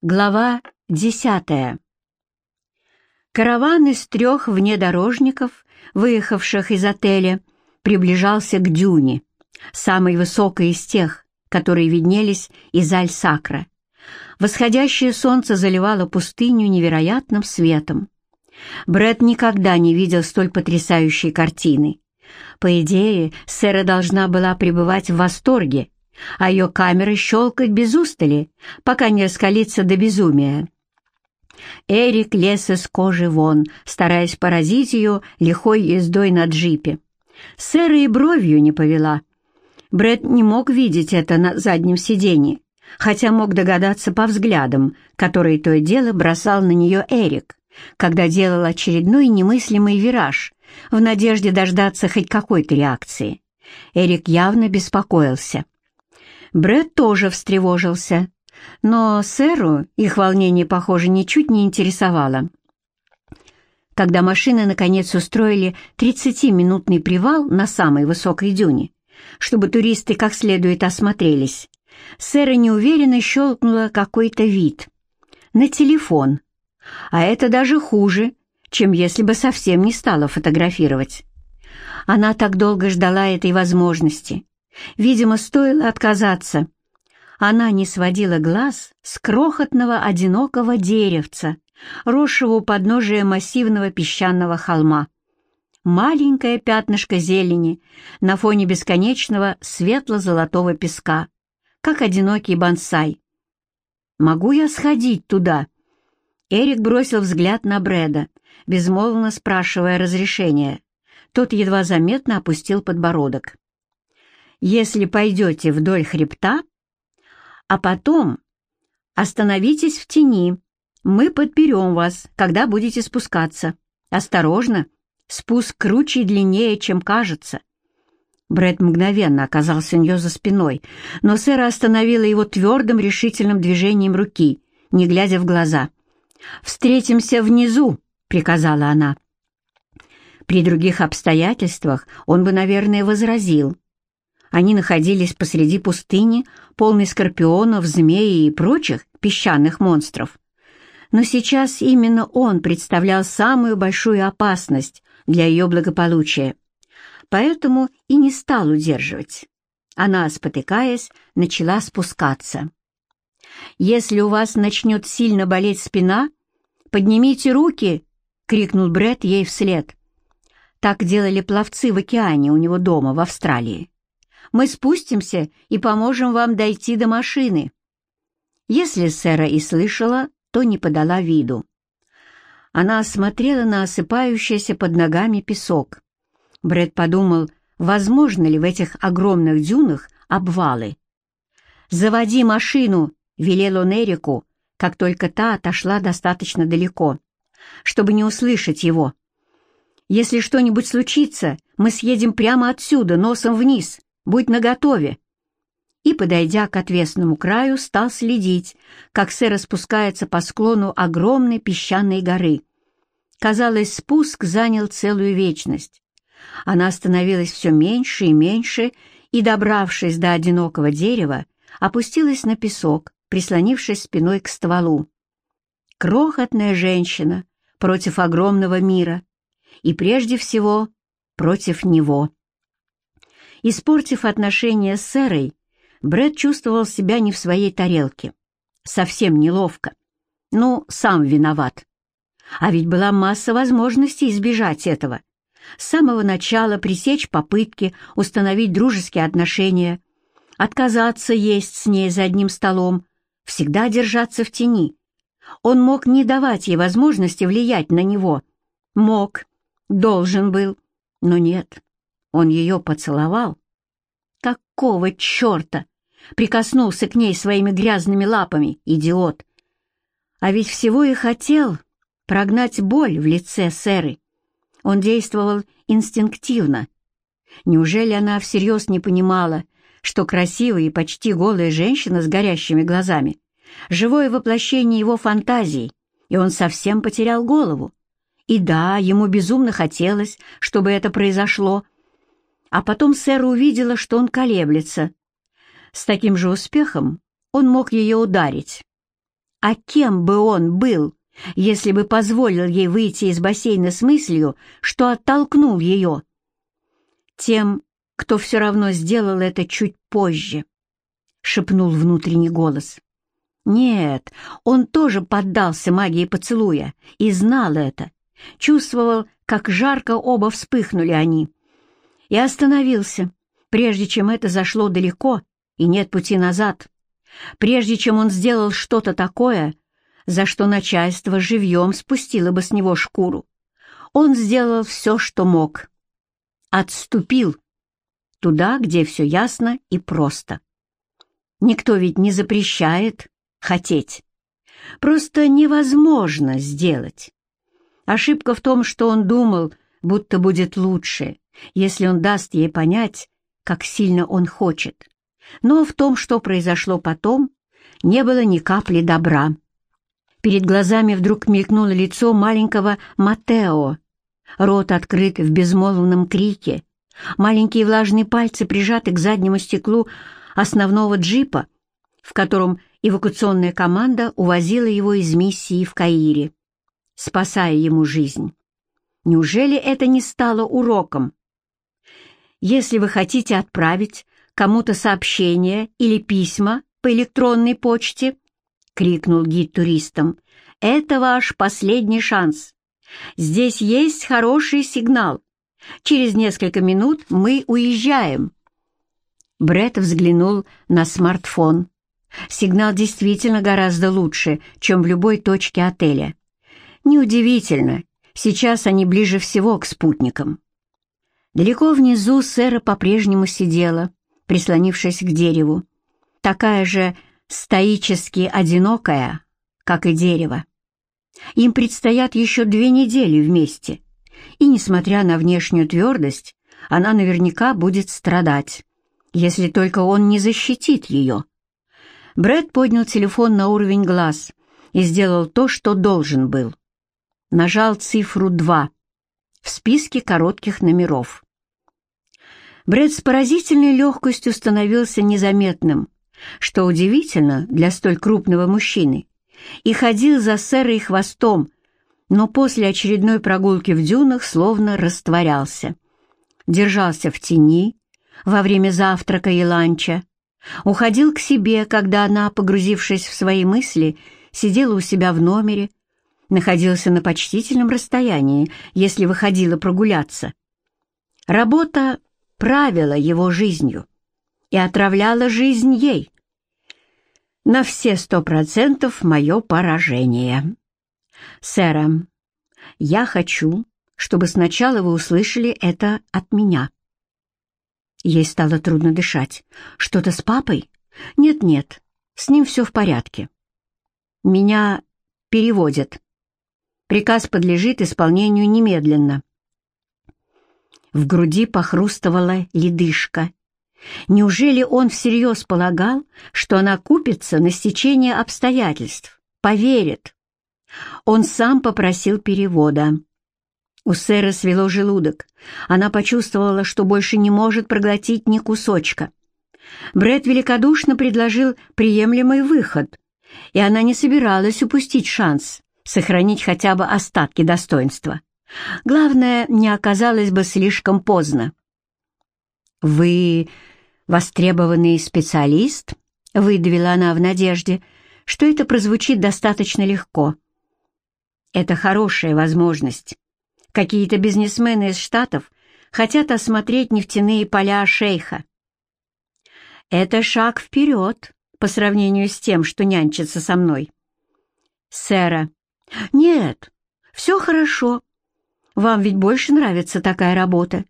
Глава десятая. Караван из трех внедорожников, выехавших из отеля, приближался к дюне, самой высокой из тех, которые виднелись из Аль-Сакра. Восходящее солнце заливало пустыню невероятным светом. Бред никогда не видел столь потрясающей картины. По идее, Сэра должна была пребывать в восторге, а ее камеры щелкать без устали, пока не раскалится до безумия. Эрик лез из кожи вон, стараясь поразить ее лихой ездой на джипе. Сэра и бровью не повела. Бред не мог видеть это на заднем сиденье, хотя мог догадаться по взглядам, которые то и дело бросал на нее Эрик, когда делал очередной немыслимый вираж, в надежде дождаться хоть какой-то реакции. Эрик явно беспокоился. Брэд тоже встревожился, но сэру их волнение, похоже, ничуть не интересовало. Когда машины наконец устроили 30-минутный привал на самой высокой дюне, чтобы туристы как следует осмотрелись, сэра неуверенно щелкнула какой-то вид. На телефон. А это даже хуже, чем если бы совсем не стала фотографировать. Она так долго ждала этой возможности, Видимо, стоило отказаться. Она не сводила глаз с крохотного одинокого деревца, росшего у подножия массивного песчаного холма. Маленькое пятнышко зелени на фоне бесконечного светло-золотого песка, как одинокий бонсай. «Могу я сходить туда?» Эрик бросил взгляд на Брэда, безмолвно спрашивая разрешения. Тот едва заметно опустил подбородок если пойдете вдоль хребта, а потом остановитесь в тени. Мы подперем вас, когда будете спускаться. Осторожно, спуск круче и длиннее, чем кажется. Брэд мгновенно оказался у нее за спиной, но сэра остановила его твердым решительным движением руки, не глядя в глаза. «Встретимся внизу», — приказала она. При других обстоятельствах он бы, наверное, возразил, они находились посреди пустыни, полной скорпионов, змей и прочих песчаных монстров. Но сейчас именно он представлял самую большую опасность для ее благополучия. Поэтому и не стал удерживать. Она, спотыкаясь, начала спускаться. «Если у вас начнет сильно болеть спина, поднимите руки!» — крикнул Бред ей вслед. Так делали пловцы в океане у него дома в Австралии. Мы спустимся и поможем вам дойти до машины». Если Сэра и слышала, то не подала виду. Она смотрела на осыпающийся под ногами песок. Брэд подумал, возможно ли в этих огромных дюнах обвалы. «Заводи машину!» — велел он Эрику, как только та отошла достаточно далеко, чтобы не услышать его. «Если что-нибудь случится, мы съедем прямо отсюда, носом вниз. Будь наготове!» И, подойдя к отвесному краю, стал следить, как сэр спускается по склону огромной песчаной горы. Казалось, спуск занял целую вечность. Она становилась все меньше и меньше, и, добравшись до одинокого дерева, опустилась на песок, прислонившись спиной к стволу. Крохотная женщина против огромного мира, и прежде всего против него. Испортив отношения с Сэрой, Брэд чувствовал себя не в своей тарелке. Совсем неловко. Ну, сам виноват. А ведь была масса возможностей избежать этого. С самого начала пресечь попытки установить дружеские отношения, отказаться есть с ней за одним столом, всегда держаться в тени. Он мог не давать ей возможности влиять на него. Мог, должен был, но нет. Он ее поцеловал. Какого черта? Прикоснулся к ней своими грязными лапами, идиот. А ведь всего и хотел прогнать боль в лице Сэры. Он действовал инстинктивно. Неужели она всерьез не понимала, что красивая и почти голая женщина с горящими глазами — живое воплощение его фантазий, и он совсем потерял голову? И да, ему безумно хотелось, чтобы это произошло — а потом Сэра увидела, что он колеблется. С таким же успехом он мог ее ударить. А кем бы он был, если бы позволил ей выйти из бассейна с мыслью, что оттолкнул ее? Тем, кто все равно сделал это чуть позже, — шепнул внутренний голос. Нет, он тоже поддался магии поцелуя и знал это, чувствовал, как жарко оба вспыхнули они, и остановился, прежде чем это зашло далеко и нет пути назад, прежде чем он сделал что-то такое, за что начальство живьем спустило бы с него шкуру. Он сделал все, что мог. Отступил туда, где все ясно и просто. Никто ведь не запрещает хотеть. Просто невозможно сделать. Ошибка в том, что он думал, будто будет лучше, если он даст ей понять, как сильно он хочет. Но в том, что произошло потом, не было ни капли добра. Перед глазами вдруг мелькнуло лицо маленького Матео. Рот открыт в безмолвном крике. Маленькие влажные пальцы прижаты к заднему стеклу основного джипа, в котором эвакуационная команда увозила его из миссии в Каире, спасая ему жизнь. Неужели это не стало уроком? Если вы хотите отправить кому-то сообщение или письма по электронной почте, крикнул гид туристам, это ваш последний шанс. Здесь есть хороший сигнал. Через несколько минут мы уезжаем. Бред взглянул на смартфон. Сигнал действительно гораздо лучше, чем в любой точке отеля. Неудивительно, сейчас они ближе всего к спутникам. Далеко внизу Сэра по-прежнему сидела, прислонившись к дереву, такая же стоически одинокая, как и дерево. Им предстоят еще две недели вместе, и, несмотря на внешнюю твердость, она наверняка будет страдать, если только он не защитит ее. Брэд поднял телефон на уровень глаз и сделал то, что должен был. Нажал цифру 2 в списке коротких номеров. Брэд с поразительной легкостью становился незаметным, что удивительно для столь крупного мужчины, и ходил за сэрой хвостом, но после очередной прогулки в дюнах словно растворялся. Держался в тени во время завтрака и ланча, Уходил к себе, когда она, погрузившись в свои мысли, сидела у себя в номере, находился на почтительном расстоянии, если выходила прогуляться. Работа правила его жизнью и отравляла жизнь ей. На все сто процентов мое поражение. Сэра, я хочу, чтобы сначала вы услышали это от меня. Ей стало трудно дышать. «Что-то с папой?» «Нет-нет, с ним все в порядке». «Меня переводят. Приказ подлежит исполнению немедленно». В груди похрустывала ледышка. Неужели он всерьез полагал, что она купится на стечение обстоятельств, поверит? Он сам попросил перевода. У Сэры свело желудок. Она почувствовала, что больше не может проглотить ни кусочка. Брэд великодушно предложил приемлемый выход, и она не собиралась упустить шанс сохранить хотя бы остатки достоинства. Главное, не оказалось бы слишком поздно. «Вы востребованный специалист?» — выдавила она в надежде, что это прозвучит достаточно легко. «Это хорошая возможность Какие-то бизнесмены из Штатов хотят осмотреть нефтяные поля шейха. Это шаг вперед по сравнению с тем, что нянчится со мной. Сэра. Нет, все хорошо. Вам ведь больше нравится такая работа.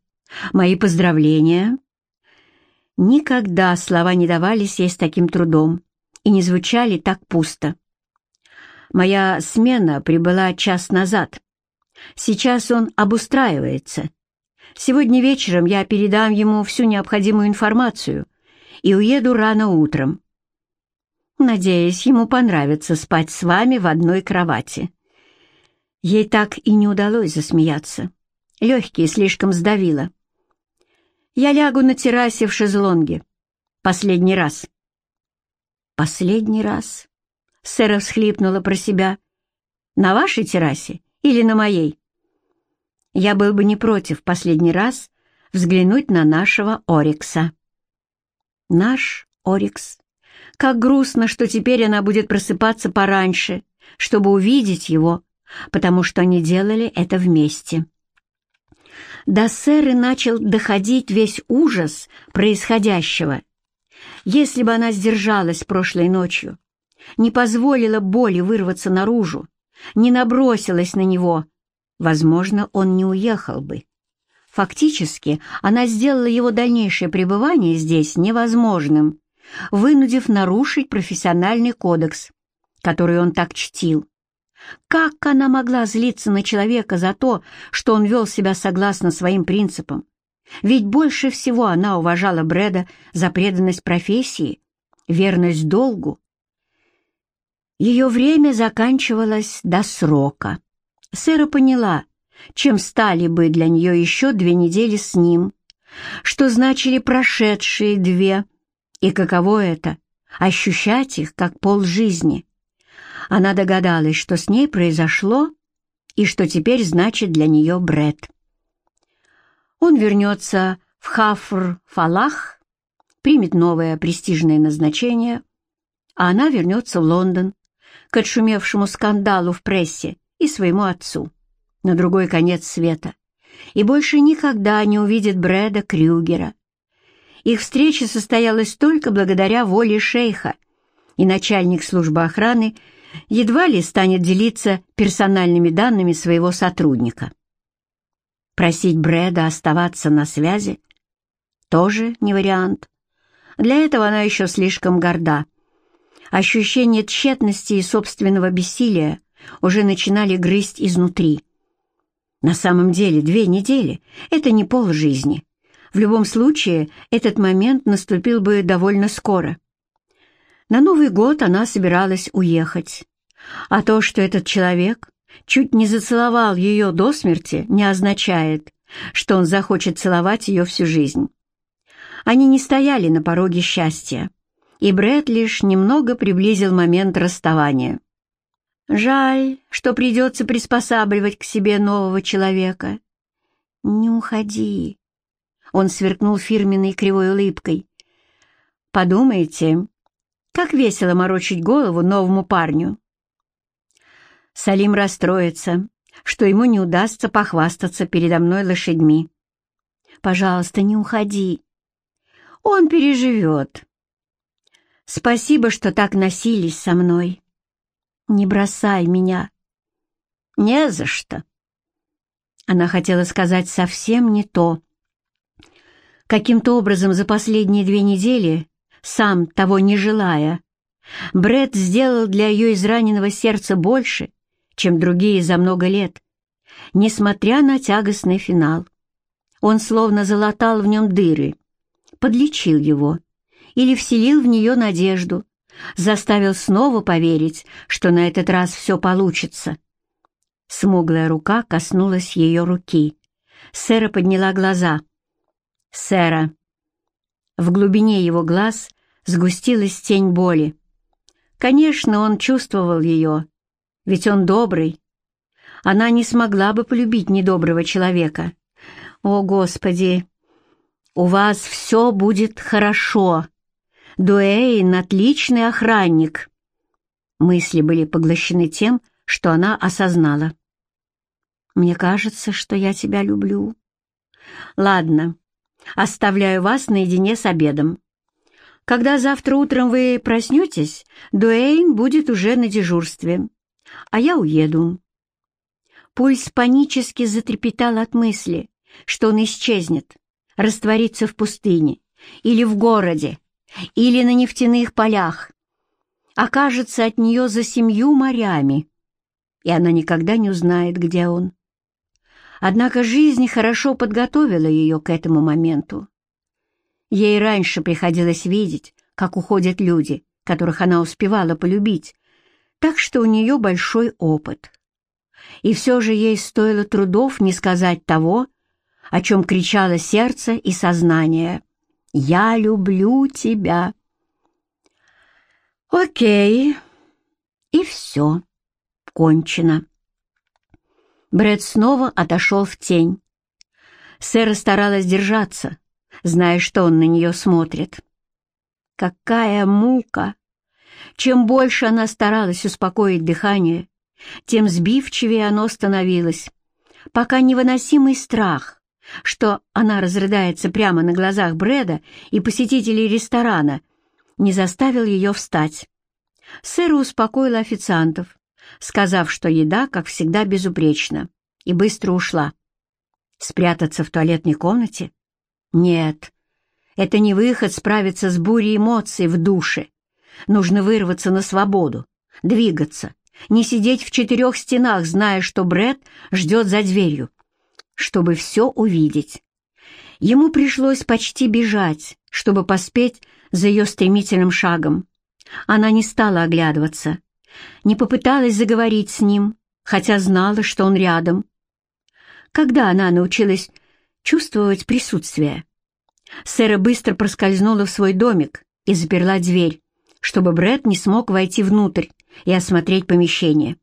Мои поздравления. Никогда слова не давались ей с таким трудом и не звучали так пусто. Моя смена прибыла час назад. Сейчас он обустраивается. Сегодня вечером я передам ему всю необходимую информацию и уеду рано утром. Надеюсь, ему понравится спать с вами в одной кровати. Ей так и не удалось засмеяться. Легкие слишком сдавило. Я лягу на террасе в шезлонге. Последний раз. Последний раз. Сэра всхлипнула про себя. «На вашей террасе или на моей?» «Я был бы не против последний раз взглянуть на нашего Орикса». «Наш Орикс. Как грустно, что теперь она будет просыпаться пораньше, чтобы увидеть его, потому что они делали это вместе». До Сэры начал доходить весь ужас происходящего. Если бы она сдержалась прошлой ночью, не позволила боли вырваться наружу, не набросилась на него, возможно, он не уехал бы. Фактически, она сделала его дальнейшее пребывание здесь невозможным, вынудив нарушить профессиональный кодекс, который он так чтил. Как она могла злиться на человека за то, что он вел себя согласно своим принципам? Ведь больше всего она уважала Брэда за преданность профессии, верность долгу. Ее время заканчивалось до срока. Сэра поняла, чем стали бы для нее еще две недели с ним, что значили прошедшие две, и каково это — ощущать их как полжизни. Она догадалась, что с ней произошло и что теперь значит для нее Бред. Он вернется в Хафр-Фалах, примет новое престижное назначение, а она вернется в Лондон к отшумевшему скандалу в прессе и своему отцу на другой конец света и больше никогда не увидит Брэда Крюгера. Их встреча состоялась только благодаря воле шейха, и начальник службы охраны едва ли станет делиться персональными данными своего сотрудника. Просить Брэда оставаться на связи тоже не вариант. Для этого она еще слишком горда. Ощущение тщетности и собственного бессилия уже начинали грызть изнутри. На самом деле две недели — это не полжизни. В любом случае, этот момент наступил бы довольно скоро. На Новый год она собиралась уехать. А то, что этот человек чуть не зацеловал ее до смерти, не означает, что он захочет целовать ее всю жизнь. Они не стояли на пороге счастья, и Брэд лишь немного приблизил момент расставания. Жаль, что придется приспосабливать к себе нового человека. Не уходи. Он сверкнул фирменной кривой улыбкой. Подумайте, как весело морочить голову новому парню. Салим расстроится, что ему не удастся похвастаться передо мной лошадьми. Пожалуйста, не уходи. Он переживет. Спасибо, что так носились со мной. Не бросай меня. Не за что. Она хотела сказать совсем не то. Каким-то образом за последние две недели сам того не желая. Бред сделал для ее израненного сердца больше, чем другие за много лет, несмотря на тягостный финал. Он словно залатал в нем дыры, подлечил его или вселил в нее надежду, заставил снова поверить, что на этот раз все получится. Смуглая рука коснулась ее руки. Сэра подняла глаза. «Сэра, в глубине его глаз сгустилась тень боли. Конечно, он чувствовал ее, ведь он добрый. Она не смогла бы полюбить недоброго человека. О, Господи! У вас все будет хорошо. Дуэйн — отличный охранник. Мысли были поглощены тем, что она осознала. «Мне кажется, что я тебя люблю». «Ладно, Оставляю вас наедине с обедом. Когда завтра утром вы проснетесь, Дуэйн будет уже на дежурстве, а я уеду». Пульс панически затрепетал от мысли, что он исчезнет, растворится в пустыне или в городе, или на нефтяных полях, окажется от нее за семью морями, и она никогда не узнает, где он. Однако жизнь хорошо подготовила ее к этому моменту. Ей раньше приходилось видеть, как уходят люди, которых она успевала полюбить, так что у нее большой опыт. И все же ей стоило трудов не сказать того, о чем кричало сердце и сознание. «Я люблю тебя». «Окей, И все. Кончено. Брэд снова отошел в тень. Сэра старалась держаться, зная, что он на нее смотрит. Какая мука! Чем больше она старалась успокоить дыхание, тем сбивчивее оно становилось, пока невыносимый страх, что она разрыдается прямо на глазах Брэда и посетителей ресторана, не заставил ее встать. Сэра успокоила официантов, сказав, что еда, как всегда, безупречна, и быстро ушла. Спрятаться в туалетной комнате? Нет, это не выход справиться с бурей эмоций в душе. Нужно вырваться на свободу, двигаться, не сидеть в четырех стенах, зная, что Бред ждет за дверью, чтобы все увидеть. Ему пришлось почти бежать, чтобы поспеть за ее стремительным шагом. Она не стала оглядываться, не попыталась заговорить с ним, хотя знала, что он рядом. Когда она научилась чувствовать присутствие? Сэра быстро проскользнула в свой домик и заперла дверь, чтобы Брэд не смог войти внутрь и осмотреть помещение.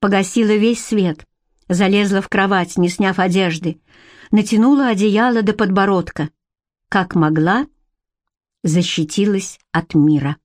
Погасила весь свет, залезла в кровать, не сняв одежды, натянула одеяло до подбородка. Как могла, защитилась от мира.